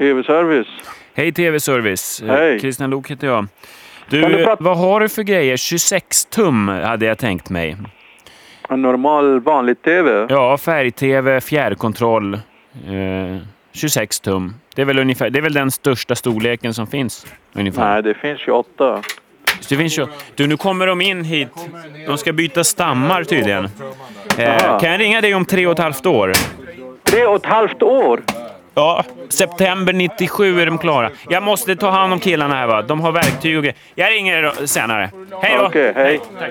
TV-service. Hej TV-service. Hej. Christian Lok heter jag. Du, du vad har du för grejer? 26 tum hade jag tänkt mig. En normal vanlig TV. Ja, färg-tv, fjärrkontroll. Eh, 26 tum. Det är, väl ungefär, det är väl den största storleken som finns. Ungefär. Nej, det finns 28. Så det finns ju, du, nu kommer de in hit. De ska byta stammar tydligen. Eh, kan jag ringa dig om tre och ett halvt år? Tre och ett halvt år? Ja, september 97 är de klara. Jag måste ta hand om killarna här va. De har verktyg och grejer. Jag ringer er senare. Hej då! Okej, hej. Tack.